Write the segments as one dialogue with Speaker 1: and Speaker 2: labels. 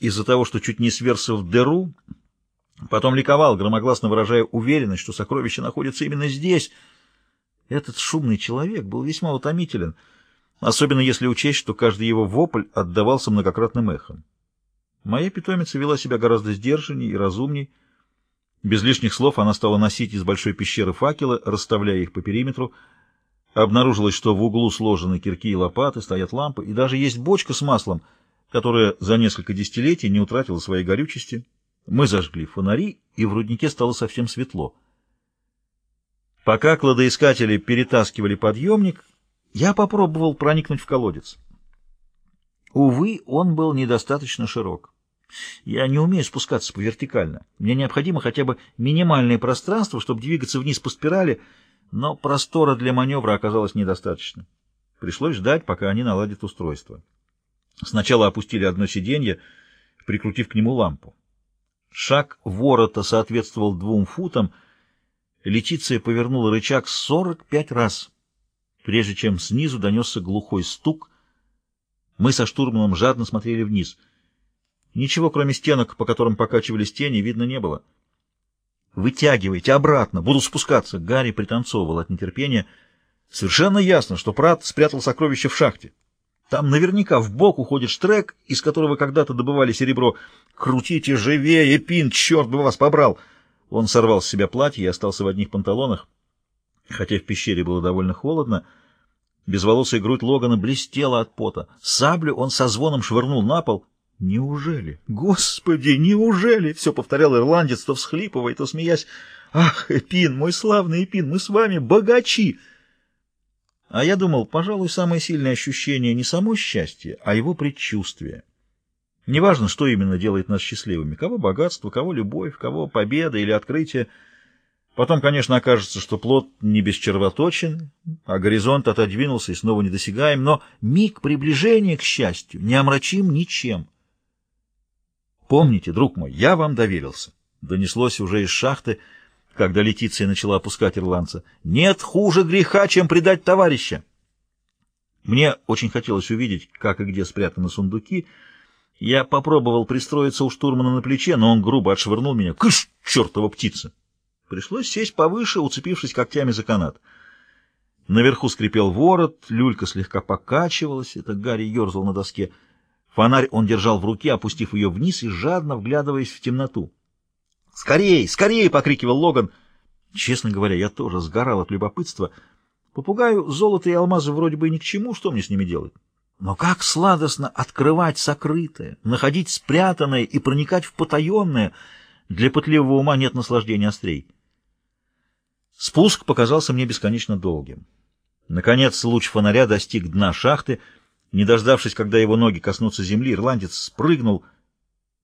Speaker 1: из-за того, что чуть не сверся в дыру, потом ликовал, громогласно выражая уверенность, что сокровище находится именно здесь. Этот шумный человек был весьма утомителен, особенно если учесть, что каждый его вопль отдавался многократным эхом. Моя питомица вела себя гораздо сдержаннее и разумней. Без лишних слов она стала носить из большой пещеры факелы, расставляя их по периметру. Обнаружилось, что в углу сложены кирки и лопаты, стоят лампы, и даже есть бочка с маслом, которая за несколько десятилетий не утратила своей горючести. Мы зажгли фонари, и в руднике стало совсем светло. Пока кладоискатели перетаскивали подъемник, я попробовал проникнуть в колодец. Увы, он был недостаточно широк. Я не умею спускаться по вертикально. Мне необходимо хотя бы минимальное пространство, чтобы двигаться вниз по спирали, но простора для маневра оказалось недостаточно. Пришлось ждать, пока они наладят устройство. Сначала опустили одно сиденье, прикрутив к нему лампу. Шаг ворота соответствовал двум футам. Летиция повернула рычаг 45 раз, прежде чем снизу донесся глухой стук. Мы со штурманом жадно смотрели вниз — Ничего, кроме стенок, по которым покачивались тени, видно не было. «Вытягивайте обратно! Буду спускаться!» Гарри пританцовывал от нетерпения. Совершенно ясно, что Прат спрятал сокровище в шахте. Там наверняка в бок уходит штрек, из которого когда-то добывали серебро. «Крутите живее, Пин! Черт бы вас побрал!» Он сорвал с себя платье и остался в одних панталонах. Хотя в пещере было довольно холодно, безволосая грудь Логана блестела от пота. Саблю он со звоном швырнул на пол — «Неужели? Господи, неужели?» — все повторял ирландец, то всхлипывая, то смеясь. «Ах, Эпин, мой славный Эпин, мы с вами богачи!» А я думал, пожалуй, самое сильное ощущение не само счастье, а его предчувствие. Неважно, что именно делает нас счастливыми, кого богатство, кого любовь, кого победа или открытие. Потом, конечно, окажется, что плод не бесчервоточен, а горизонт отодвинулся и снова недосягаем, но миг приближения к счастью не омрачим ничем. Помните, друг мой, я вам доверился. Донеслось уже из шахты, когда Летиция начала опускать ирландца. Нет хуже греха, чем предать товарища. Мне очень хотелось увидеть, как и где спрятаны сундуки. Я попробовал пристроиться у штурмана на плече, но он грубо отшвырнул меня. Кыш, чертова птица! Пришлось сесть повыше, уцепившись когтями за канат. Наверху скрипел ворот, люлька слегка покачивалась, это Гарри ерзал на доске — Фонарь он держал в руке, опустив ее вниз и жадно вглядываясь в темноту. «Скорей! Скорей!» — покрикивал Логан. Честно говоря, я тоже сгорал от любопытства. Попугаю золото и алмазы вроде бы ни к чему, что мне с ними делать? Но как сладостно открывать сокрытое, находить спрятанное и проникать в потаенное. Для пытливого ума нет наслаждения острей. Спуск показался мне бесконечно долгим. Наконец луч фонаря достиг дна шахты — не дождавшись, когда его ноги коснутся земли, ирландец спрыгнул.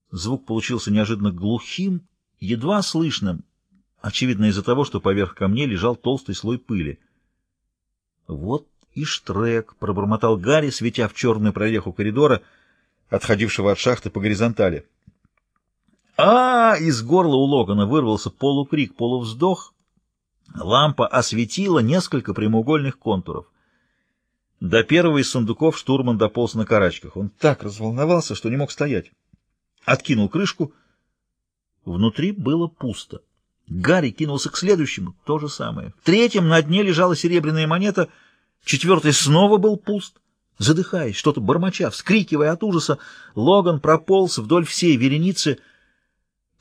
Speaker 1: Звук получился неожиданно глухим, едва слышным, очевидно из-за того, что поверх камней лежал толстый слой пыли. «Вот и штрек!» — пробормотал Гарри, светя в черную прореху коридора, отходившего от шахты по горизонтали. а, -а, -а Из горла у Логана вырвался полукрик, полувздох. Лампа осветила несколько прямоугольных контуров. До первого из сундуков штурман дополз на карачках. Он так разволновался, что не мог стоять. Откинул крышку. Внутри было пусто. Гарри кинулся к следующему. То же самое. В третьем на дне лежала серебряная монета. Четвертый снова был пуст. Задыхаясь, что-то бормоча, вскрикивая от ужаса, Логан прополз вдоль всей вереницы.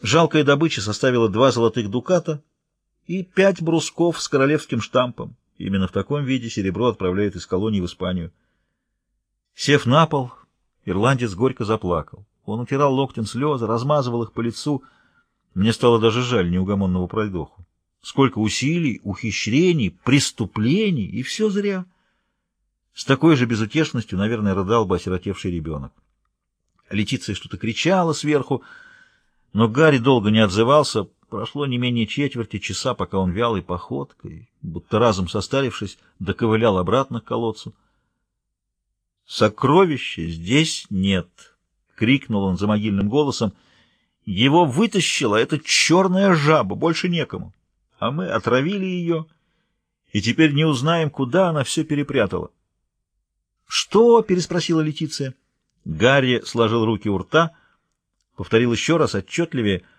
Speaker 1: Жалкая добыча составила два золотых дуката и пять брусков с королевским штампом. Именно в таком виде серебро отправляют из колонии в Испанию. Сев на пол, ирландец горько заплакал. Он утирал локтем слезы, размазывал их по лицу. Мне стало даже жаль неугомонного пройдоху. Сколько усилий, ухищрений, преступлений, и все зря. С такой же безутешностью, наверное, рыдал бы осиротевший ребенок. Летиция что-то кричала сверху, но Гарри долго не отзывался, Прошло не менее четверти часа, пока он вялой походкой, будто разом состарившись, доковылял обратно к колодцу. «Сокровища здесь нет!» — крикнул он за могильным голосом. «Его вытащила эта черная жаба, больше некому. А мы отравили ее, и теперь не узнаем, куда она все перепрятала». «Что?» — переспросила Летиция. Гарри сложил руки у рта — Повторил еще раз отчетливее —